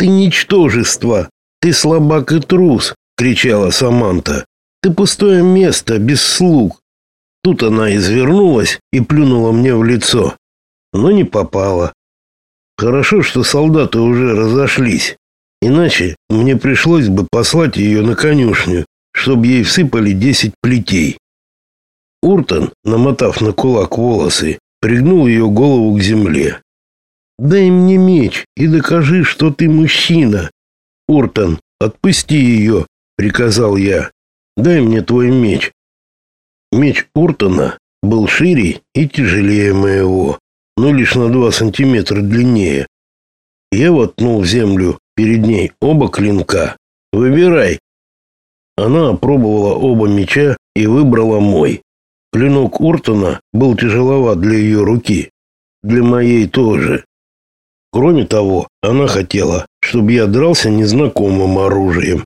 Ты ничтожество! Ты слабак и трус!» — кричала Саманта. «Ты пустое место, без слуг!» Тут она извернулась и плюнула мне в лицо, но не попала. Хорошо, что солдаты уже разошлись, иначе мне пришлось бы послать ее на конюшню, чтобы ей всыпали десять плетей. Уртон, намотав на кулак волосы, пригнул ее голову к земле. «Дай мне меч и докажи, что ты мужчина!» «Уртон, отпусти ее!» — приказал я. «Дай мне твой меч!» Меч Уртона был шире и тяжелее моего, но лишь на два сантиметра длиннее. Я воткнул в землю перед ней оба клинка. «Выбирай!» Она опробовала оба меча и выбрала мой. Клинок Уртона был тяжеловат для ее руки. Для моей тоже. Кроме того, она хотела, чтобы я дрался незнакомым оружием.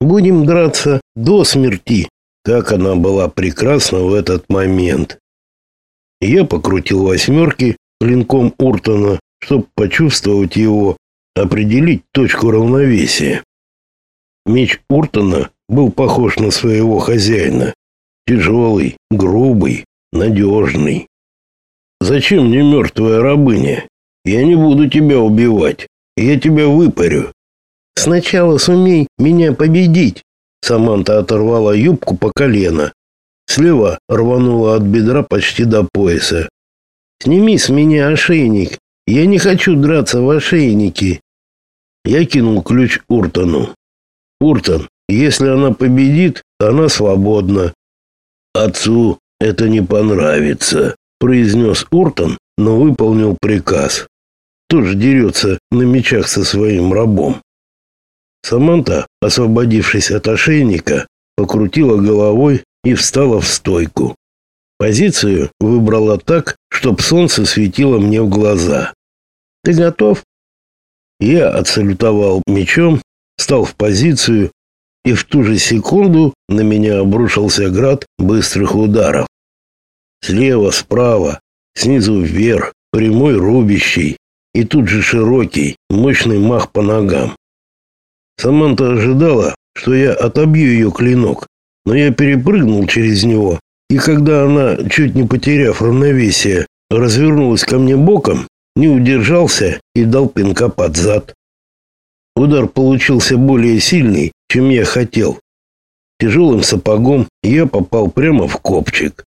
Будем драться до смерти. Как она была прекрасна в этот момент. Я покрутил восьмерки клинком Уртона, чтобы почувствовать его, определить точку равновесия. Меч Уртона был похож на своего хозяина. Тяжелый, грубый, надежный. «Зачем мне мертвая рабыня? Я не буду тебя убивать. Я тебя выпарю. Сначала сумей меня победить. Саманта оторвала юбку по колено. Слева рванула от бедра почти до пояса. Сними с меня ошейник. Я не хочу драться в ошейнике. Я кинул ключ Уртону. Уртон, если она победит, она свободна. Отцу это не понравится, произнес Уртон, но выполнил приказ тоже дерется на мечах со своим рабом. Саманта, освободившись от ошейника, покрутила головой и встала в стойку. Позицию выбрала так, чтобы солнце светило мне в глаза. «Ты готов?» Я отсалютовал мечом, встал в позицию, и в ту же секунду на меня обрушился град быстрых ударов. Слева, справа, снизу вверх, прямой рубящий, и тут же широкий, мощный мах по ногам. Саманта ожидала, что я отобью ее клинок, но я перепрыгнул через него, и когда она, чуть не потеряв равновесие, развернулась ко мне боком, не удержался и дал пинка под зад. Удар получился более сильный, чем я хотел. Тяжелым сапогом я попал прямо в копчик.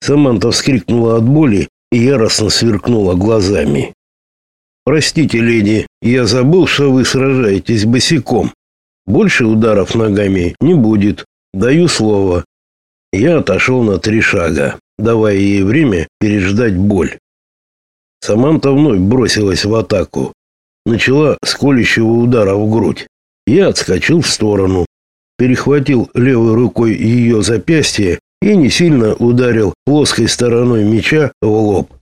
Саманта вскрикнула от боли и яростно сверкнула глазами. Простите, леди, я забыл, что вы сражаетесь босиком. Больше ударов ногами не будет. Даю слово. Я отошел на три шага, давая ей время переждать боль. Саманта вновь бросилась в атаку. Начала с колющего удара в грудь. Я отскочил в сторону, перехватил левой рукой ее запястье и не сильно ударил плоской стороной меча в лоб.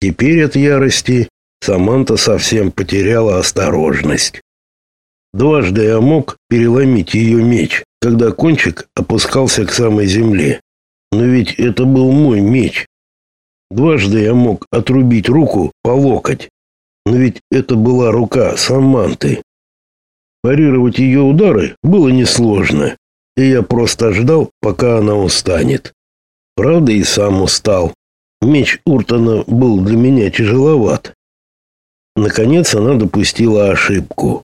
Теперь от ярости Саманта совсем потеряла осторожность. Дважды я мог переломить ее меч, когда кончик опускался к самой земле. Но ведь это был мой меч. Дважды я мог отрубить руку по локоть. Но ведь это была рука Саманты. Парировать ее удары было несложно, и я просто ждал, пока она устанет. Правда, и сам устал. Меч Уртона был для меня тяжеловат. Наконец она допустила ошибку.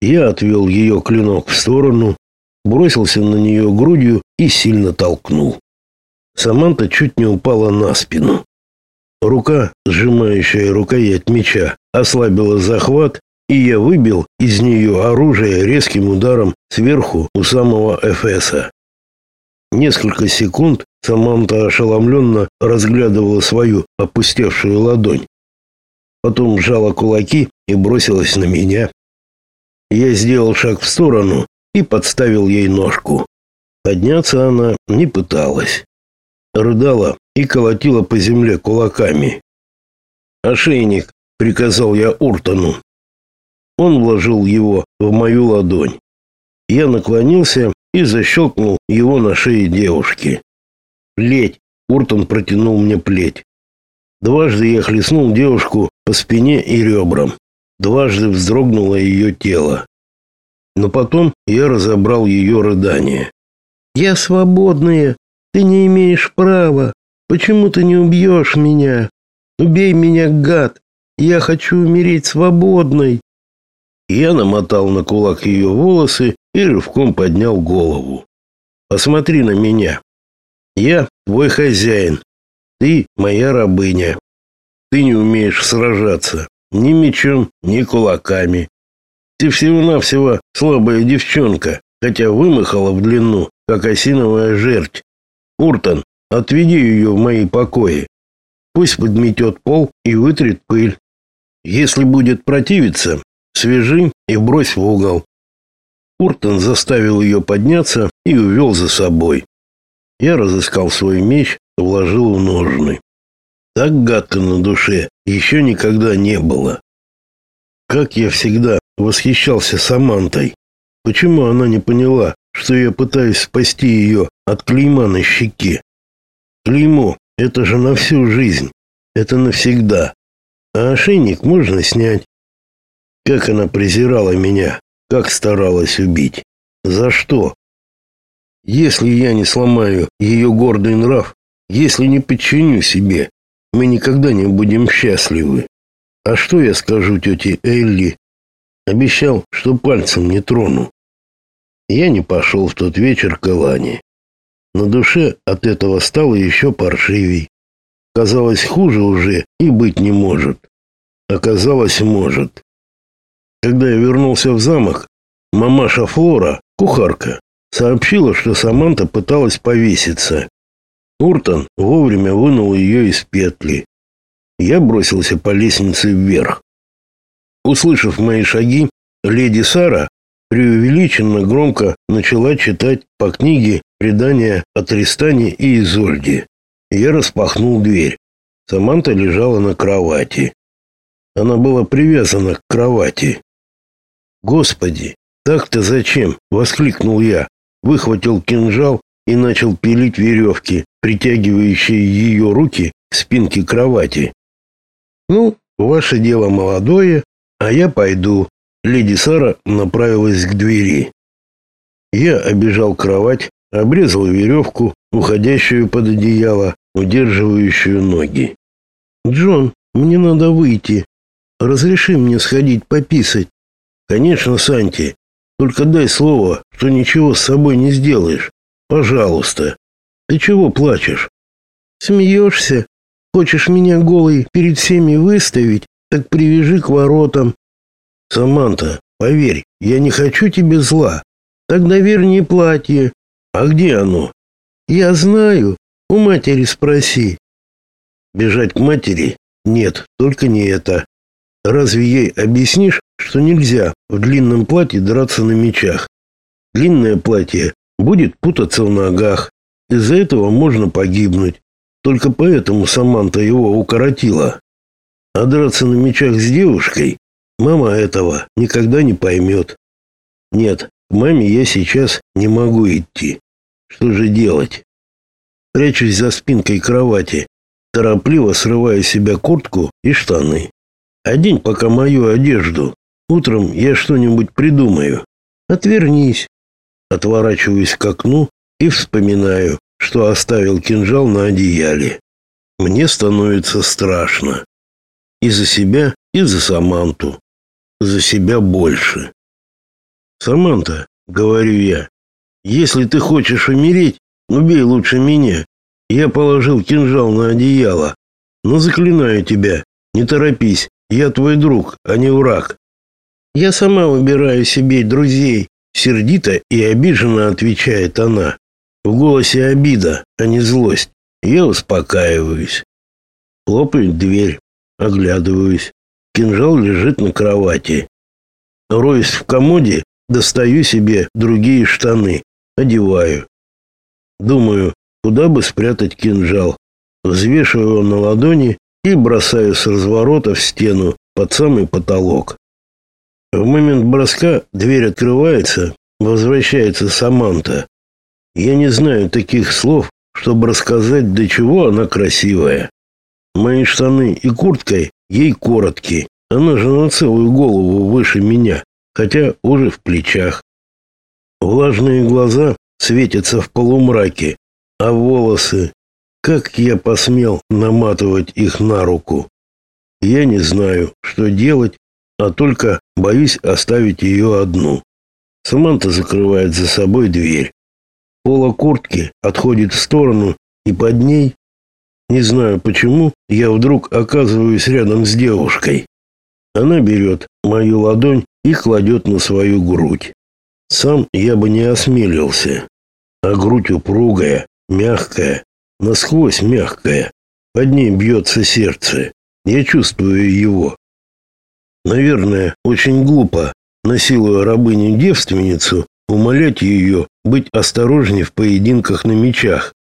Я отвел ее клинок в сторону, бросился на нее грудью и сильно толкнул. Саманта чуть не упала на спину. Рука, сжимающая рукоять меча, ослабила захват, и я выбил из нее оружие резким ударом сверху у самого Эфеса. Несколько секунд Саманта ошеломленно разглядывала свою опустевшую ладонь потом сжала кулаки и бросилась на меня. Я сделал шаг в сторону и подставил ей ножку. Подняться она не пыталась. Рыдала и колотила по земле кулаками. «Ошейник», — приказал я Уртону. Он вложил его в мою ладонь. Я наклонился и защелкнул его на шее девушки. «Плеть!» — Уртон протянул мне плеть. Дважды я хлестнул девушку по спине и ребрам. дважды вздрогнуло ее тело. Но потом я разобрал ее рыдание. «Я свободная, ты не имеешь права. Почему ты не убьешь меня? Убей меня, гад! Я хочу умереть свободной!» Я намотал на кулак ее волосы и рывком поднял голову. «Посмотри на меня. Я твой хозяин. Ты моя рабыня. Ты не умеешь сражаться ни мечом, ни кулаками. Ты всего-навсего слабая девчонка, хотя вымахала в длину, как осиновая жерть. Уртон, отведи ее в мои покои. Пусть подметет пол и вытрет пыль. Если будет противиться, свяжи и брось в угол. Уртон заставил ее подняться и увел за собой. Я разыскал свой меч, вложил в ножны. Так гадко на душе еще никогда не было. Как я всегда восхищался Самантой. Почему она не поняла, что я пытаюсь спасти ее от клейма на щеке? Клеймо — это же на всю жизнь. Это навсегда. А ошейник можно снять. Как она презирала меня, как старалась убить. За что? Если я не сломаю ее гордый нрав, если не подчиню себе, мы никогда не будем счастливы. А что я скажу тете Элли? Обещал, что пальцем не трону. Я не пошел в тот вечер к Элане. На душе от этого стало еще паршивей. Казалось, хуже уже и быть не может. Оказалось, может. Когда я вернулся в замок, мамаша Флора, кухарка, сообщила, что Саманта пыталась повеситься. Уртон вовремя вынул ее из петли. Я бросился по лестнице вверх. Услышав мои шаги, леди Сара преувеличенно громко начала читать по книге предания о Тристане и Изольде. Я распахнул дверь. Саманта лежала на кровати. Она была привязана к кровати. «Господи, так-то зачем?» — воскликнул я, выхватил кинжал и начал пилить веревки, притягивающие ее руки к спинке кровати. «Ну, ваше дело молодое, а я пойду». Леди Сара направилась к двери. Я обежал кровать, обрезал веревку, уходящую под одеяло, удерживающую ноги. «Джон, мне надо выйти. Разреши мне сходить пописать». «Конечно, Санти. Только дай слово, что ничего с собой не сделаешь. Пожалуйста. Ты чего плачешь? Смеешься? Хочешь меня голой перед всеми выставить? Так привяжи к воротам. Саманта, поверь, я не хочу тебе зла. Тогда верни платье. А где оно? Я знаю. У матери спроси. Бежать к матери? Нет, только не это. Разве ей объяснишь, что нельзя в длинном платье драться на мечах? Длинное платье будет путаться в ногах. Из-за этого можно погибнуть. Только поэтому Саманта его укоротила. А драться на мечах с девушкой мама этого никогда не поймет. Нет, к маме я сейчас не могу идти. Что же делать? Прячусь за спинкой кровати, торопливо срываю с себя куртку и штаны. Одень пока мою одежду. Утром я что-нибудь придумаю. Отвернись. Отворачиваюсь к окну и вспоминаю, что оставил кинжал на одеяле. Мне становится страшно. И за себя, и за Саманту. За себя больше. Саманта, говорю я, если ты хочешь умереть, убей лучше меня. Я положил кинжал на одеяло. Но заклинаю тебя, не торопись, я твой друг, а не враг. Я сама выбираю себе друзей, Сердито и обиженно отвечает она. В голосе обида, а не злость. Я успокаиваюсь. Хлопает дверь. Оглядываюсь. Кинжал лежит на кровати. Роюсь в комоде, достаю себе другие штаны. Одеваю. Думаю, куда бы спрятать кинжал. Взвешиваю его на ладони и бросаю с разворота в стену под самый потолок. В момент броска дверь открывается, возвращается Саманта. Я не знаю таких слов, чтобы рассказать, до чего она красивая. Мои штаны и куртка ей короткие, Она же на целую голову выше меня, хотя уже в плечах. Влажные глаза светятся в полумраке, а волосы... Как я посмел наматывать их на руку? Я не знаю, что делать, а только боюсь оставить ее одну. Саманта закрывает за собой дверь. Пола куртки отходит в сторону, и под ней, не знаю почему, я вдруг оказываюсь рядом с девушкой. Она берет мою ладонь и кладет на свою грудь. Сам я бы не осмелился. А грудь упругая, мягкая, насквозь мягкая. Под ней бьется сердце. Я чувствую его. Наверное, очень глупо, насилуя рабыню-девственницу, умолять ее быть осторожней в поединках на мечах.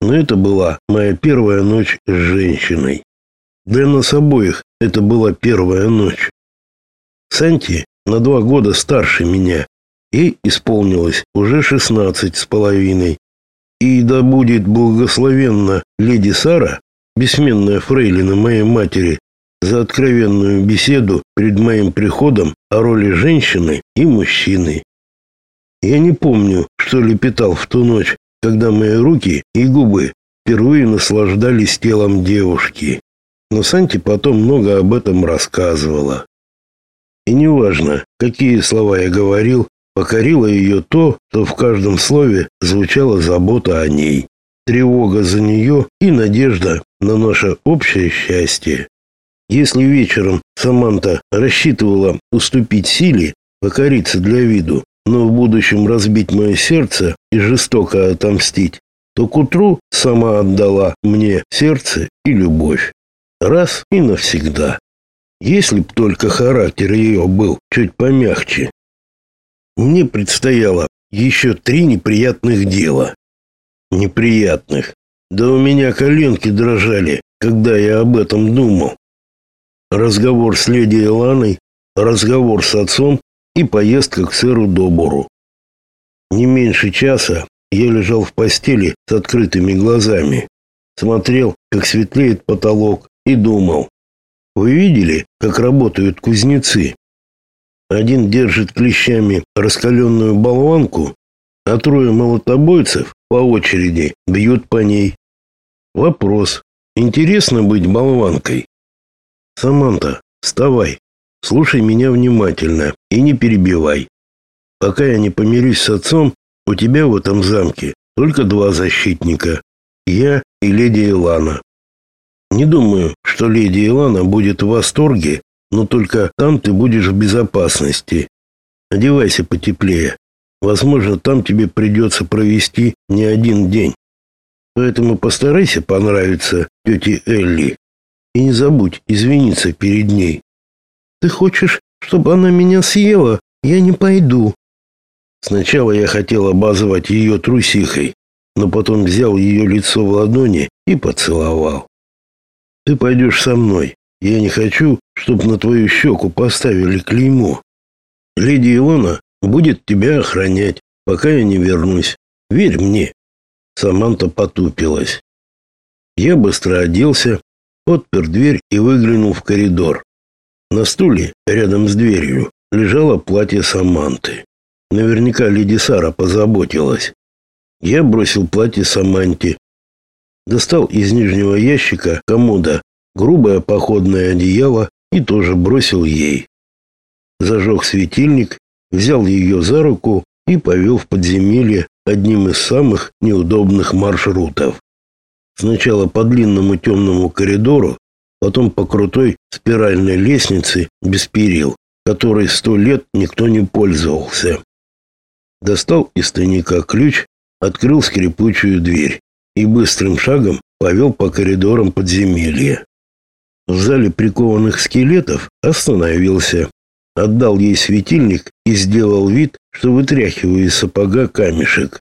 Но это была моя первая ночь с женщиной. Для нас обоих это была первая ночь. Санти на два года старше меня, Ей исполнилось уже шестнадцать с половиной. И да будет благословенна леди Сара, бессменная фрейлина моей матери, за откровенную беседу перед моим приходом о роли женщины и мужчины. Я не помню, что лепетал в ту ночь, когда мои руки и губы впервые наслаждались телом девушки. Но Санти потом много об этом рассказывала. И неважно, какие слова я говорил, Покорило ее то, что в каждом слове звучала забота о ней, тревога за нее и надежда на наше общее счастье. Если вечером Саманта рассчитывала уступить силе, покориться для виду, но в будущем разбить мое сердце и жестоко отомстить, то к утру сама отдала мне сердце и любовь. Раз и навсегда. Если б только характер ее был чуть помягче, мне предстояло еще три неприятных дела. Неприятных. Да у меня коленки дрожали, когда я об этом думал. Разговор с леди Эланой, разговор с отцом и поездка к сэру Добору. Не меньше часа я лежал в постели с открытыми глазами, смотрел, как светлеет потолок и думал. Вы видели, как работают кузнецы? Один держит клещами раскаленную болванку, а трое молотобойцев по очереди бьют по ней. Вопрос. Интересно быть болванкой? Саманта, вставай. Слушай меня внимательно и не перебивай. Пока я не помирюсь с отцом, у тебя в этом замке только два защитника. Я и леди Илана. Не думаю, что леди Илана будет в восторге но только там ты будешь в безопасности. Одевайся потеплее. Возможно, там тебе придется провести не один день. Поэтому постарайся понравиться тете Элли. И не забудь извиниться перед ней. Ты хочешь, чтобы она меня съела? Я не пойду. Сначала я хотел обозвать ее трусихой, но потом взял ее лицо в ладони и поцеловал. Ты пойдешь со мной. Я не хочу, чтобы на твою щеку поставили клеймо. Леди Илона будет тебя охранять, пока я не вернусь. Верь мне. Саманта потупилась. Я быстро оделся, отпер дверь и выглянул в коридор. На стуле рядом с дверью лежало платье Саманты. Наверняка леди Сара позаботилась. Я бросил платье Саманте, достал из нижнего ящика комода грубое походное одеяло и тоже бросил ей. Зажег светильник, взял ее за руку и повел в подземелье одним из самых неудобных маршрутов. Сначала по длинному темному коридору, потом по крутой спиральной лестнице без перил, которой сто лет никто не пользовался. Достал из тайника ключ, открыл скрипучую дверь и быстрым шагом повел по коридорам подземелья в зале прикованных скелетов остановился, отдал ей светильник и сделал вид, что вытряхиваю из сапога камешек.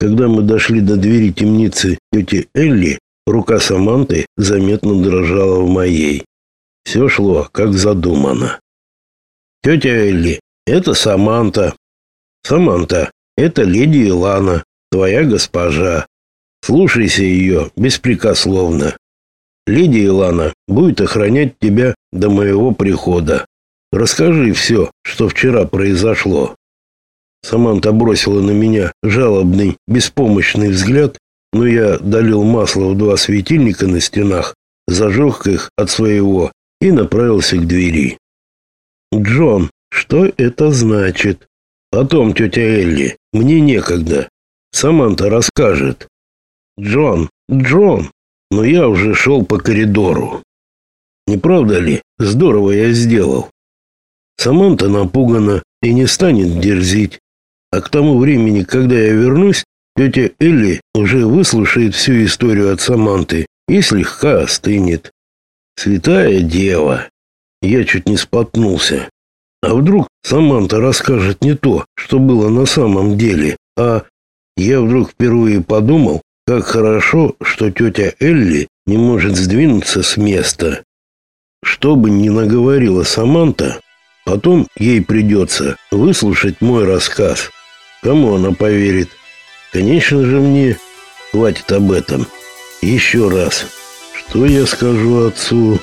Когда мы дошли до двери темницы тети Элли, рука Саманты заметно дрожала в моей. Все шло, как задумано. «Тетя Элли, это Саманта». «Саманта, это леди Илана, твоя госпожа. Слушайся ее беспрекословно. Леди Илана будет охранять тебя до моего прихода. Расскажи все, что вчера произошло. Саманта бросила на меня жалобный, беспомощный взгляд, но я долил масло в два светильника на стенах, зажег их от своего и направился к двери. «Джон, что это значит?» «Потом, тетя Элли, мне некогда. Саманта расскажет». «Джон, Джон!» Но я уже шел по коридору. Не правда ли? Здорово я сделал. Саманта напугана и не станет дерзить. А к тому времени, когда я вернусь, тетя Элли уже выслушает всю историю от Саманты и слегка остынет. Святая дева. Я чуть не споткнулся. А вдруг Саманта расскажет не то, что было на самом деле, а я вдруг впервые подумал, как хорошо, что тетя Элли не может сдвинуться с места. Что бы ни наговорила Саманта, потом ей придется выслушать мой рассказ. Кому она поверит? Конечно же мне. Хватит об этом. Еще раз. Что я скажу отцу?